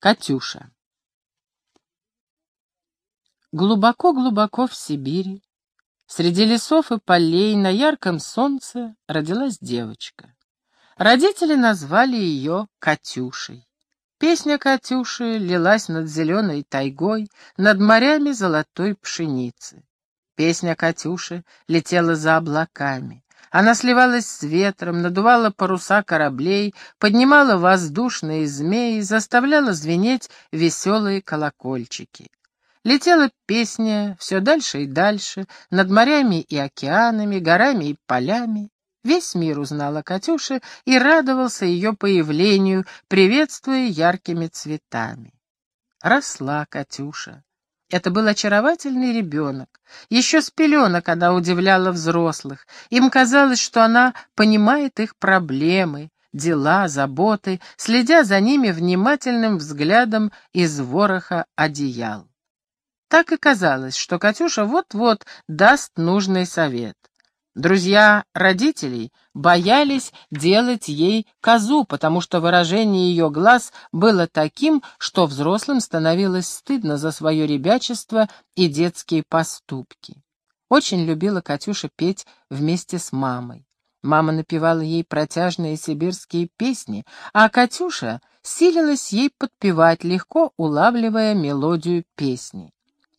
Катюша. Глубоко-глубоко в Сибири, среди лесов и полей на ярком солнце родилась девочка. Родители назвали ее Катюшей. Песня Катюши лилась над зеленой тайгой, над морями золотой пшеницы. Песня Катюши летела за облаками. Она сливалась с ветром, надувала паруса кораблей, поднимала воздушные змеи, заставляла звенеть веселые колокольчики. Летела песня все дальше и дальше, над морями и океанами, горами и полями. Весь мир узнал о Катюше и радовался ее появлению, приветствуя яркими цветами. Росла Катюша. Это был очаровательный ребенок. Еще с пеленок она удивляла взрослых. Им казалось, что она понимает их проблемы, дела, заботы, следя за ними внимательным взглядом из вороха одеял. Так и казалось, что Катюша вот-вот даст нужный совет. Друзья родителей боялись делать ей козу, потому что выражение ее глаз было таким, что взрослым становилось стыдно за свое ребячество и детские поступки. Очень любила Катюша петь вместе с мамой. Мама напевала ей протяжные сибирские песни, а Катюша силилась ей подпевать, легко улавливая мелодию песни.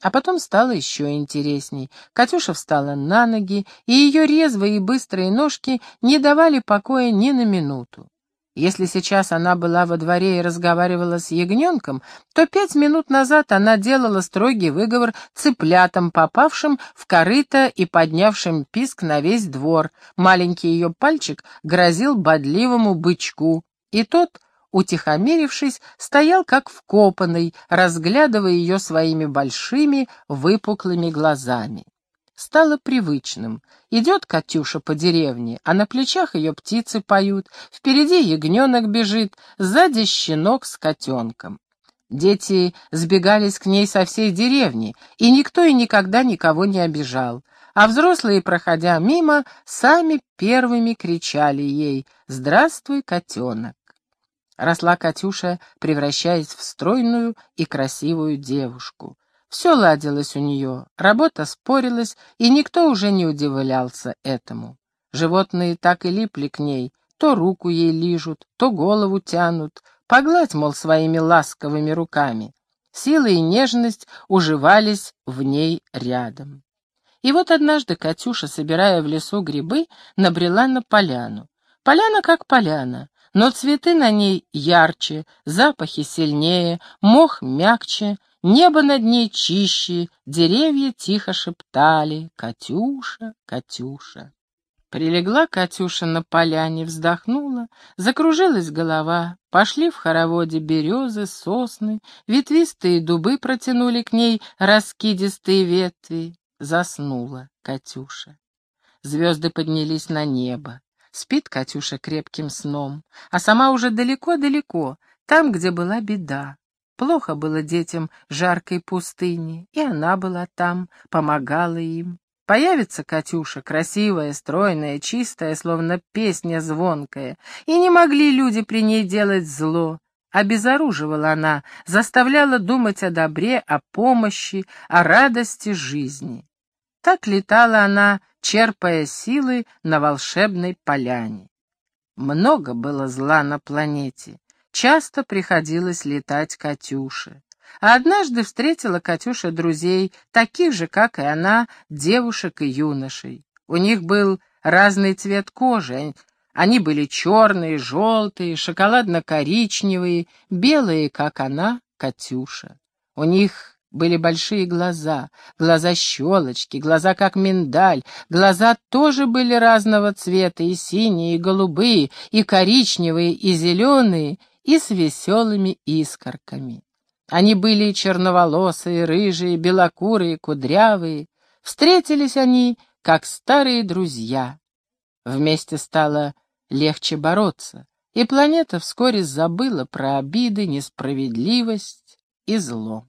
А потом стало еще интересней. Катюша встала на ноги, и ее резвые и быстрые ножки не давали покоя ни на минуту. Если сейчас она была во дворе и разговаривала с ягненком, то пять минут назад она делала строгий выговор цыплятам, попавшим в корыто и поднявшим писк на весь двор. Маленький ее пальчик грозил бодливому бычку, и тот утихомирившись, стоял как вкопанный, разглядывая ее своими большими выпуклыми глазами. Стало привычным. Идет Катюша по деревне, а на плечах ее птицы поют, впереди ягненок бежит, сзади щенок с котенком. Дети сбегались к ней со всей деревни, и никто и никогда никого не обижал. А взрослые, проходя мимо, сами первыми кричали ей «Здравствуй, котенок!». Росла Катюша, превращаясь в стройную и красивую девушку. Все ладилось у нее, работа спорилась, и никто уже не удивлялся этому. Животные так и липли к ней, то руку ей лижут, то голову тянут, погладь, мол, своими ласковыми руками. Сила и нежность уживались в ней рядом. И вот однажды Катюша, собирая в лесу грибы, набрела на поляну. Поляна как поляна, но цветы на ней ярче, запахи сильнее, мох мягче, небо над ней чище, деревья тихо шептали «Катюша, Катюша». Прилегла Катюша на поляне, вздохнула, закружилась голова, пошли в хороводе березы, сосны, ветвистые дубы протянули к ней раскидистые ветви. Заснула Катюша. Звезды поднялись на небо. Спит Катюша крепким сном, а сама уже далеко-далеко, там, где была беда. Плохо было детям жаркой пустыни, и она была там, помогала им. Появится Катюша, красивая, стройная, чистая, словно песня звонкая, и не могли люди при ней делать зло. Обезоруживала она, заставляла думать о добре, о помощи, о радости жизни. Так летала она черпая силы на волшебной поляне. Много было зла на планете. Часто приходилось летать Катюше. А однажды встретила Катюша друзей, таких же, как и она, девушек и юношей. У них был разный цвет кожи. Они были черные, желтые, шоколадно-коричневые, белые, как она, Катюша. У них были большие глаза, глаза-щелочки, глаза как миндаль, глаза тоже были разного цвета, и синие, и голубые, и коричневые, и зеленые, и с веселыми искорками. Они были черноволосые, рыжие, белокурые, кудрявые. Встретились они, как старые друзья. Вместе стало легче бороться, и планета вскоре забыла про обиды, несправедливость и зло.